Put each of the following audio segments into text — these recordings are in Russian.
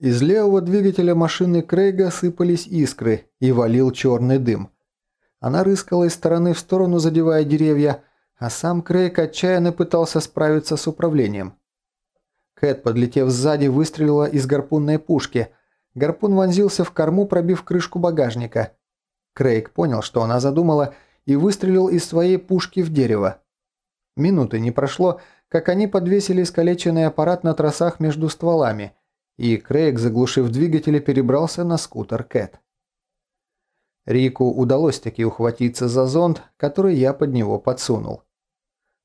Из левого двигателя машины Крейга сыпались искры и валил черный дым. Она рыскала из стороны в сторону, задевая деревья, а сам Крейг отчаянно пытался справиться с управлением. Кэт, подлетев сзади, выстрелила из гарпунной пушки. Гарпун вонзился в корму, пробив крышку багажника. Крейг понял, что она задумала, и выстрелил из своей пушки в дерево. Минуты не прошло, как они подвесили искалеченный аппарат на тросах между стволами, и Крейг, заглушив двигатели, перебрался на скутер Кэт. Рику удалось таки ухватиться за зонд, который я под него подсунул.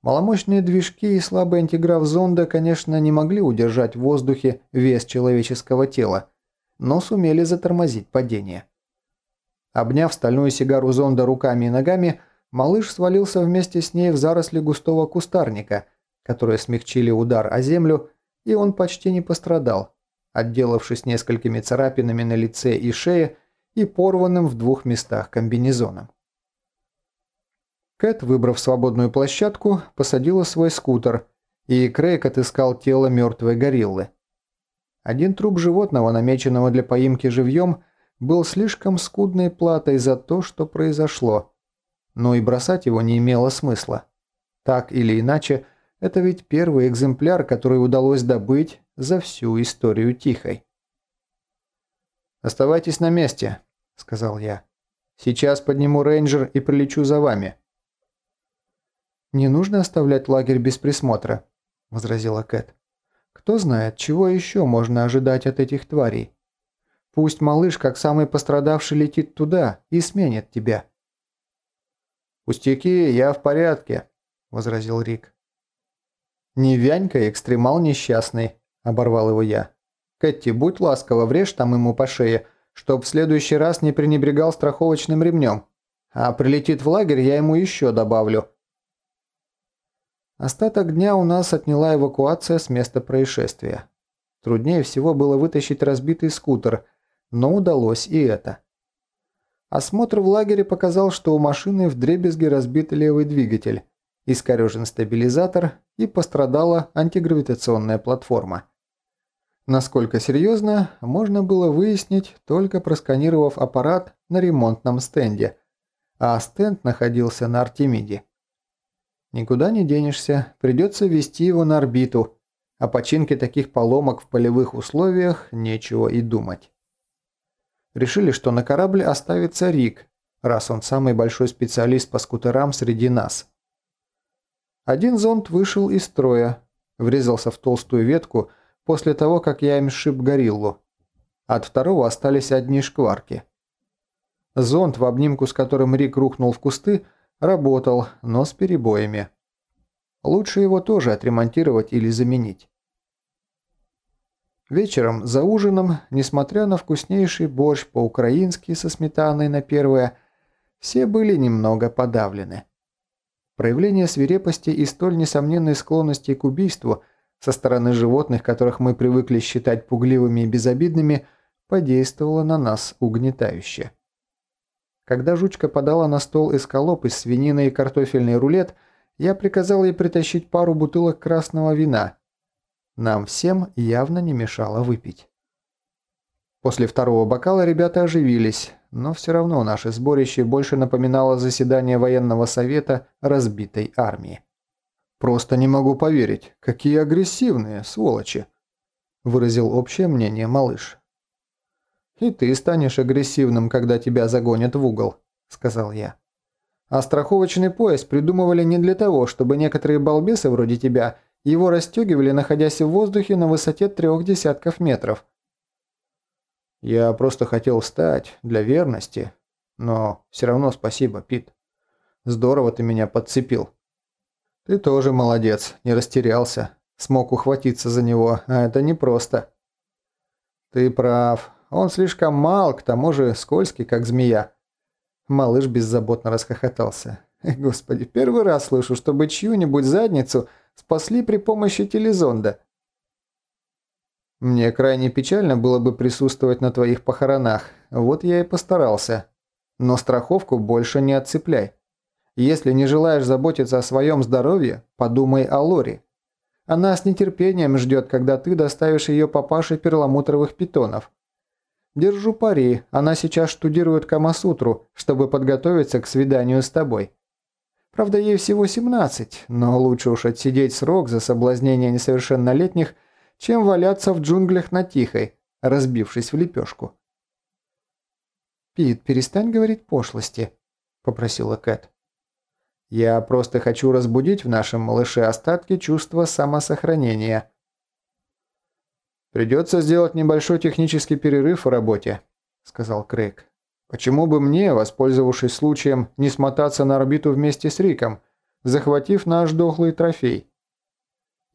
Маломощные движки и слабый антиграф зонда, конечно, не могли удержать в воздухе вес человеческого тела, но сумели затормозить падение. Обняв стальную сигару зонда руками и ногами, малыш свалился вместе с ней в заросли густого кустарника, которые смягчили удар о землю, и он почти не пострадал, отделавшись несколькими царапинами на лице и шее и порванным в двух местах комбинезоном. Кэт, выбрав свободную площадку, посадила свой скутер, и Крейг отыскал тело мертвой гориллы. Один труп животного, намеченного для поимки живьем, был слишком скудной платой за то, что произошло, но и бросать его не имело смысла. Так или иначе, это ведь первый экземпляр, который удалось добыть за всю историю Тихой. «Оставайтесь на месте», — сказал я. «Сейчас подниму рейнджер и прилечу за вами». «Не нужно оставлять лагерь без присмотра», — возразила Кэт. «Кто знает, чего еще можно ожидать от этих тварей? Пусть малыш, как самый пострадавший, летит туда и сменит тебя». «Пустяки, я в порядке», — возразил Рик. «Не вянька, экстремал несчастный», — оборвал его я. «Кэти, будь ласкова, врежь там ему по шее, чтоб в следующий раз не пренебрегал страховочным ремнем. А прилетит в лагерь, я ему еще добавлю». Остаток дня у нас отняла эвакуация с места происшествия. Труднее всего было вытащить разбитый скутер, но удалось и это. Осмотр в лагере показал, что у машины вдребезги разбит левый двигатель, искорежен стабилизатор и пострадала антигравитационная платформа. Насколько серьезно, можно было выяснить, только просканировав аппарат на ремонтном стенде, а стенд находился на Артемиде. Никуда не денешься, придется вести его на орбиту. О починке таких поломок в полевых условиях нечего и думать. Решили, что на корабле оставится Рик, раз он самый большой специалист по скутерам среди нас. Один зонд вышел из строя, врезался в толстую ветку после того, как я им сшиб гориллу. От второго остались одни шкварки. Зонд, в обнимку с которым Рик рухнул в кусты, Работал, но с перебоями. Лучше его тоже отремонтировать или заменить. Вечером за ужином, несмотря на вкуснейший борщ по-украински со сметаной на первое, все были немного подавлены. Проявление свирепости и столь несомненной склонности к убийству со стороны животных, которых мы привыкли считать пугливыми и безобидными, подействовало на нас угнетающе. Когда жучка подала на стол эскалоп из свинины и картофельный рулет, я приказал ей притащить пару бутылок красного вина. Нам всем явно не мешало выпить. После второго бокала ребята оживились, но все равно наше сборище больше напоминало заседание военного совета разбитой армии. «Просто не могу поверить, какие агрессивные, сволочи!» – выразил общее мнение малыш. «И ты станешь агрессивным, когда тебя загонят в угол», – сказал я. «А страховочный пояс придумывали не для того, чтобы некоторые балбесы вроде тебя его расстегивали, находясь в воздухе на высоте трех десятков метров». «Я просто хотел встать, для верности. Но все равно спасибо, Пит. Здорово ты меня подцепил». «Ты тоже молодец, не растерялся. Смог ухватиться за него, а это непросто». «Ты прав», он слишком мал, к тому же скользкий, как змея». Малыш беззаботно расхохотался. «Господи, первый раз слышу, чтобы чью-нибудь задницу спасли при помощи телезонда». «Мне крайне печально было бы присутствовать на твоих похоронах, вот я и постарался. Но страховку больше не отцепляй. Если не желаешь заботиться о своем здоровье, подумай о Лоре. Она с нетерпением ждет, когда ты доставишь ее папаше перламутровых питонов. Держу пари, она сейчас штудирует Камасутру, чтобы подготовиться к свиданию с тобой. Правда, ей всего 17, но лучше уж отсидеть срок за соблазнение несовершеннолетних, чем валяться в джунглях на тихой, разбившись в лепешку. «Пит, перестань говорить пошлости», – попросила Кэт. «Я просто хочу разбудить в нашем малыше остатки чувства самосохранения». «Придется сделать небольшой технический перерыв в работе», – сказал Крейг. «Почему бы мне, воспользовавшись случаем, не смотаться на орбиту вместе с Риком, захватив наш дохлый трофей?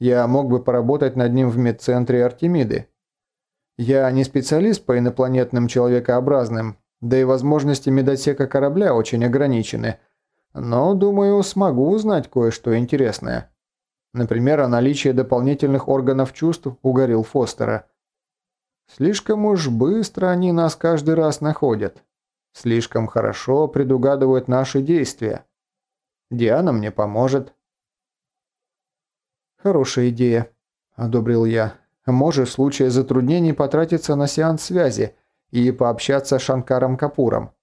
Я мог бы поработать над ним в медцентре Артемиды. Я не специалист по инопланетным человекообразным, да и возможности медотсека корабля очень ограничены. Но, думаю, смогу узнать кое-что интересное. Например, о наличии дополнительных органов чувств у горил Фостера. Слишком уж быстро они нас каждый раз находят. Слишком хорошо предугадывают наши действия. Диана мне поможет. «Хорошая идея», – одобрил я. «Можешь в случае затруднений потратиться на сеанс связи – и пообщаться с Шанкаром Капуром.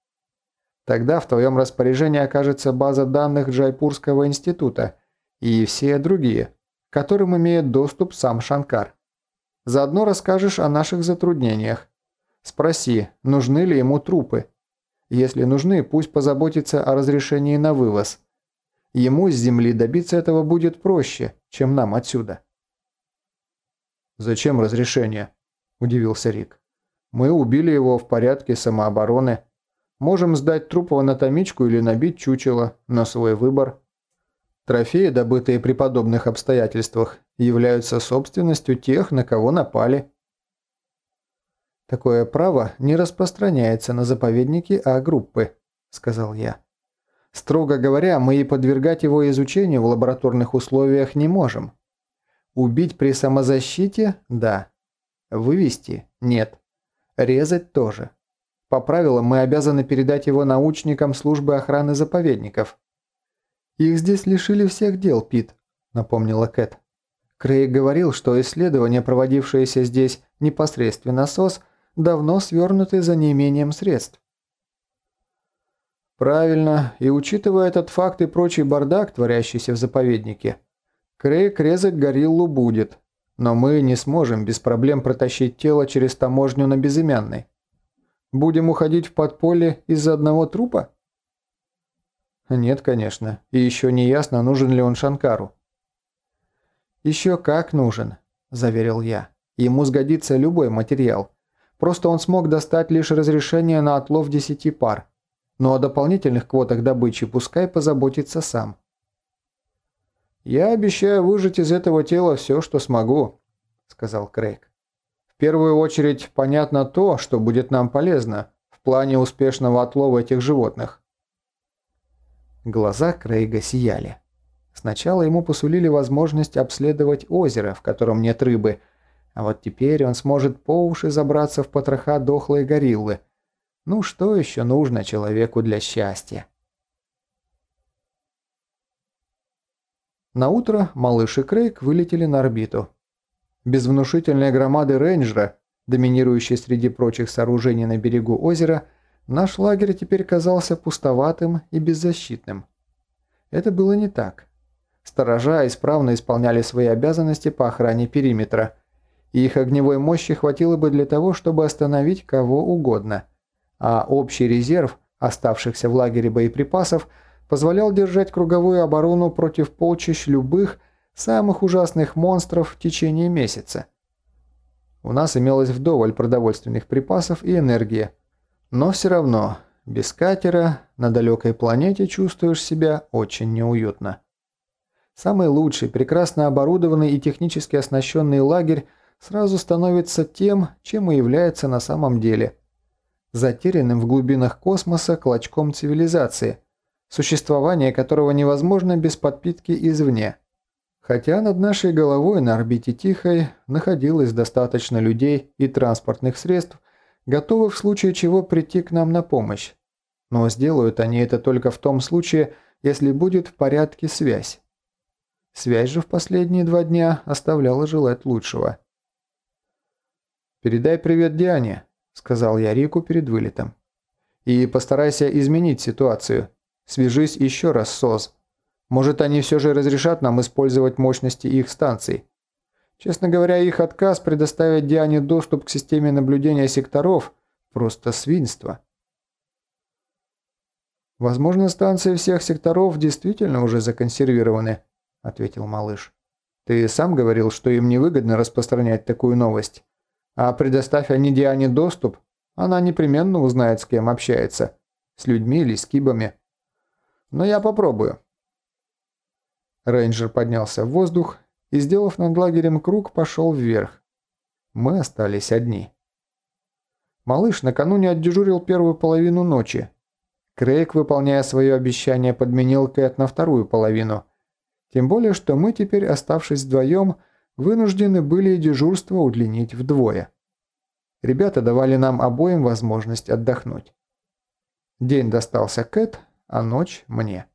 Тогда в твоем распоряжении окажется база данных Джайпурского института и все другие, к которым имеет доступ сам Шанкар. Заодно расскажешь о наших затруднениях. Спроси, нужны ли ему трупы. Если нужны, пусть позаботится о разрешении на вывоз. Ему с земли добиться этого будет проще, чем нам отсюда. «Зачем разрешение?» – удивился Рик. Мы убили его в порядке самообороны. Можем сдать труп в анатомичку или набить чучело на свой выбор. Трофеи, добытые при подобных обстоятельствах, являются собственностью тех, на кого напали. «Такое право не распространяется на заповедники А-группы», – сказал я. «Строго говоря, мы и подвергать его изучению в лабораторных условиях не можем. Убить при самозащите – да. Вывести – нет. Резать тоже. По правилам мы обязаны передать его научникам службы охраны заповедников. Их здесь лишили всех дел, Пит, напомнила Кэт. Крейг говорил, что исследования, проводившиеся здесь непосредственно СОС, давно свернуты за неимением средств. Правильно, и учитывая этот факт и прочий бардак, творящийся в заповеднике, Крейг резать гориллу будет, но мы не сможем без проблем протащить тело через таможню на безымянной. Будем уходить в подполье из-за одного трупа? Нет, конечно. И еще не ясно, нужен ли он Шанкару. Еще как нужен, заверил я. Ему сгодится любой материал. Просто он смог достать лишь разрешение на отлов десяти пар. Но о дополнительных квотах добычи пускай позаботится сам. «Я обещаю выжать из этого тела все, что смогу», – сказал Крейг. «В первую очередь понятно то, что будет нам полезно в плане успешного отлова этих животных». Глаза Крейга сияли. Сначала ему посулили возможность обследовать озеро, в котором нет рыбы, а вот теперь он сможет по уши забраться в потроха дохлой гориллы. Ну что еще нужно человеку для счастья? На утро малыш и Крейг вылетели на орбиту. Без внушительной громады рейнджера, доминирующей среди прочих сооружений на берегу озера, наш лагерь теперь казался пустоватым и беззащитным. Это было не так. Сторожа исправно исполняли свои обязанности по охране периметра, и их огневой мощи хватило бы для того, чтобы остановить кого угодно, а общий резерв оставшихся в лагере боеприпасов – позволял держать круговую оборону против полчищ любых, самых ужасных монстров в течение месяца. У нас имелось вдоволь продовольственных припасов и энергии. Но все равно, без катера на далекой планете чувствуешь себя очень неуютно. Самый лучший, прекрасно оборудованный и технически оснащенный лагерь сразу становится тем, чем и является на самом деле. Затерянным в глубинах космоса клочком цивилизации – существование которого невозможно без подпитки извне. Хотя над нашей головой на орбите Тихой находилось достаточно людей и транспортных средств, готовых в случае чего прийти к нам на помощь. Но сделают они это только в том случае, если будет в порядке связь. Связь же в последние два дня оставляла желать лучшего. «Передай привет Диане», – сказал я Рику перед вылетом. «И постарайся изменить ситуацию. Свяжись еще раз с ОЗ. Может, они все же разрешат нам использовать мощности их станций. Честно говоря, их отказ предоставить Диане доступ к системе наблюдения секторов – просто свинство». «Возможно, станции всех секторов действительно уже законсервированы», – ответил малыш. «Ты сам говорил, что им невыгодно распространять такую новость. А предоставь они Диане доступ, она непременно узнает, с кем общается. С людьми или с кибами. Но я попробую». Рейнджер поднялся в воздух и, сделав над лагерем круг, пошел вверх. Мы остались одни. Малыш накануне отдежурил первую половину ночи, Крейг, выполняя свое обещание, подменил Кэт на вторую половину. Тем более, что мы теперь, оставшись вдвоем, вынуждены были дежурство удлинить вдвое. Ребята давали нам обоим возможность отдохнуть. День достался Кэт, а ночь мне.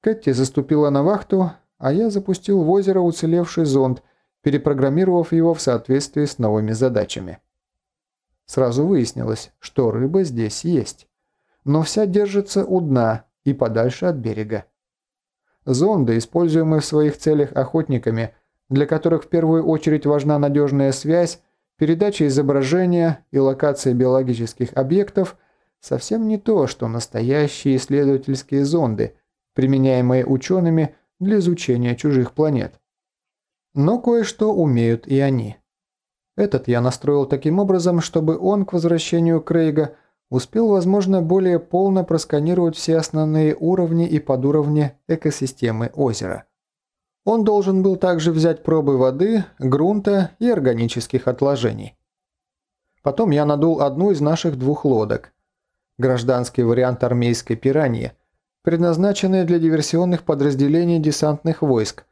Кэти заступила на вахту, а я запустил в озеро уцелевший зонд, перепрограммировав его в соответствии с новыми задачами. Сразу выяснилось, что рыба здесь есть но вся держится у дна и подальше от берега. Зонды, используемые в своих целях охотниками, для которых в первую очередь важна надежная связь, передача изображения и локация биологических объектов, совсем не то, что настоящие исследовательские зонды, применяемые учеными для изучения чужих планет. Но кое-что умеют и они. Этот я настроил таким образом, чтобы он к возвращению Крейга – успел, возможно, более полно просканировать все основные уровни и подуровни экосистемы озера. Он должен был также взять пробы воды, грунта и органических отложений. Потом я надул одну из наших двух лодок. Гражданский вариант армейской пираньи, предназначенный для диверсионных подразделений десантных войск,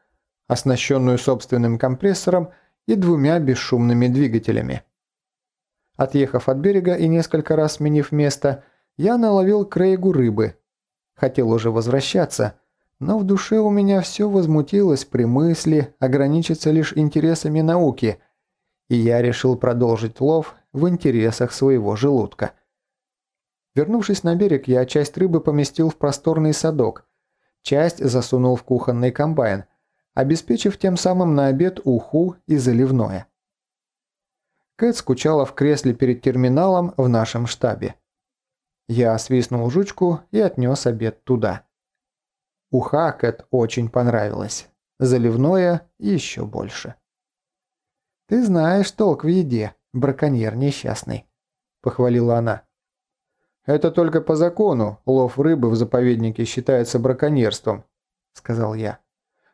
оснащенную собственным компрессором и двумя бесшумными двигателями. Отъехав от берега и несколько раз сменив место, я наловил Крейгу рыбы. Хотел уже возвращаться, но в душе у меня все возмутилось при мысли ограничиться лишь интересами науки, и я решил продолжить лов в интересах своего желудка. Вернувшись на берег, я часть рыбы поместил в просторный садок, часть засунул в кухонный комбайн, обеспечив тем самым на обед уху и заливное. Кэт скучала в кресле перед терминалом в нашем штабе. Я свистнул жучку и отнес обед туда. Уха Кэт очень понравилось. Заливное еще больше. «Ты знаешь толк в еде, браконьер несчастный», – похвалила она. «Это только по закону лов рыбы в заповеднике считается браконьерством», – сказал я.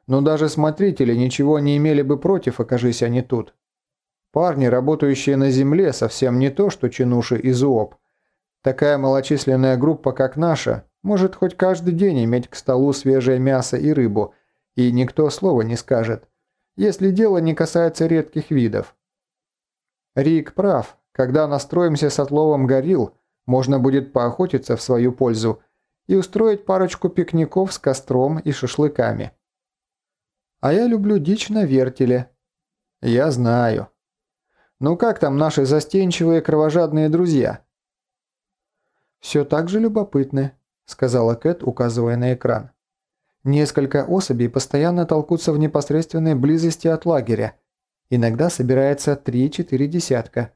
«Но даже смотрители ничего не имели бы против, окажись они тут. Парни, работающие на земле, совсем не то, что чинуши из УОП. Такая малочисленная группа, как наша, может хоть каждый день иметь к столу свежее мясо и рыбу, и никто слова не скажет, если дело не касается редких видов. Рик прав, когда настроимся с отловом горилл, можно будет поохотиться в свою пользу и устроить парочку пикников с костром и шашлыками. А я люблю дичь на вертеле. Я знаю. Ну как там наши застенчивые кровожадные друзья?» «Все так же любопытны», – сказала Кэт, указывая на экран. «Несколько особей постоянно толкутся в непосредственной близости от лагеря. Иногда собирается три-четыре десятка.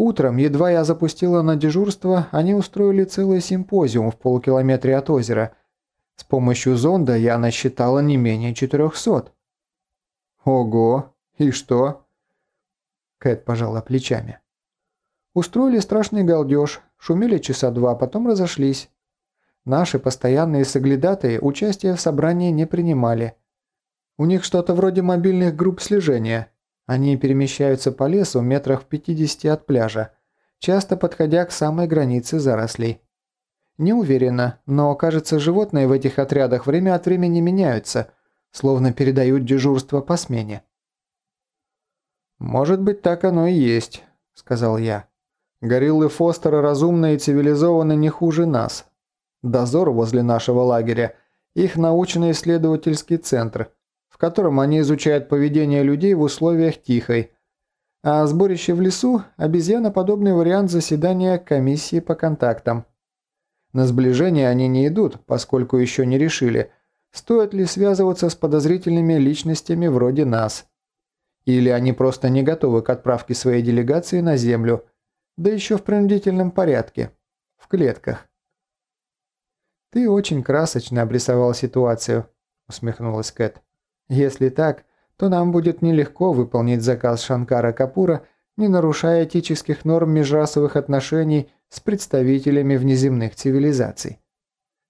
Утром, едва я запустила на дежурство, они устроили целый симпозиум в полукилометре от озера. С помощью зонда я насчитала не менее четырехсот». «Ого! И что?» Кэт пожала плечами. Устроили страшный галдеж, шумели часа два, потом разошлись. Наши постоянные соглядатые участия в собрании не принимали. У них что-то вроде мобильных групп слежения. Они перемещаются по лесу метрах в 50 от пляжа, часто подходя к самой границе зарослей. Не уверена, но, кажется, животные в этих отрядах время от времени меняются, словно передают дежурство по смене. «Может быть, так оно и есть», – сказал я. «Гориллы Фостера разумны и цивилизованы не хуже нас. Дозор возле нашего лагеря их научно-исследовательский центр, котором они изучают поведение людей в условиях тихой, а сборище в лесу – обезьяноподобный вариант заседания комиссии по контактам. На сближение они не идут, поскольку еще не решили, стоит ли связываться с подозрительными личностями вроде нас. Или они просто не готовы к отправке своей делегации на Землю, да еще в принудительном порядке, в клетках. «Ты очень красочно обрисовал ситуацию», – усмехнулась Кэт. «Если так, то нам будет нелегко выполнить заказ Шанкара Капура, не нарушая этических норм межрасовых отношений с представителями внеземных цивилизаций.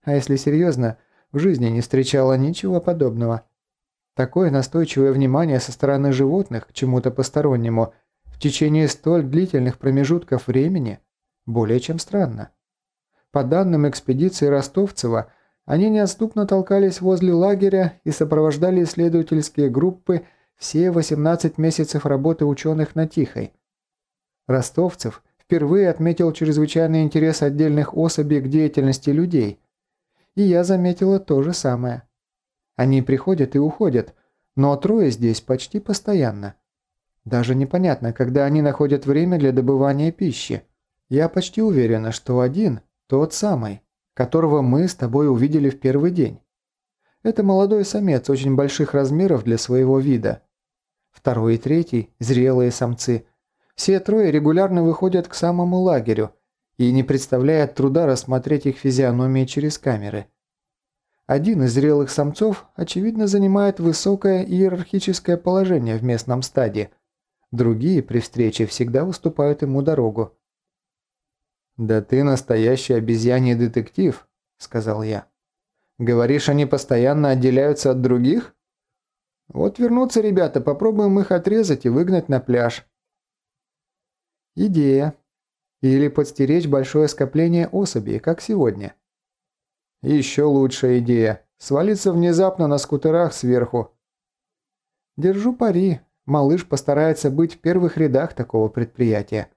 А если серьезно, в жизни не встречала ничего подобного. Такое настойчивое внимание со стороны животных к чему-то постороннему в течение столь длительных промежутков времени более чем странно. По данным экспедиции Ростовцева, они неотступно толкались возле лагеря и сопровождали исследовательские группы все 18 месяцев работы ученых на Тихой. Ростовцев впервые отметил чрезвычайный интерес отдельных особей к деятельности людей. И я заметила то же самое. Они приходят и уходят, но трое здесь почти постоянно. Даже непонятно, когда они находят время для добывания пищи. Я почти уверена, что один тот самый, которого мы с тобой увидели в первый день. Это молодой самец очень больших размеров для своего вида. Второй и третий – зрелые самцы. Все трое регулярно выходят к самому лагерю и не представляет труда рассмотреть их физиономии через камеры. Один из зрелых самцов, очевидно, занимает высокое иерархическое положение в местном стаде. Другие при встрече всегда уступают ему дорогу. «Да ты настоящий обезьяний детектив», – сказал я. «Говоришь, они постоянно отделяются от других?» «Вот вернутся ребята, попробуем их отрезать и выгнать на пляж». «Идея. Или подстеречь большое скопление особей, как сегодня». «Еще лучшая идея. Свалиться внезапно на скутерах сверху». «Держу пари. Малыш постарается быть в первых рядах такого предприятия».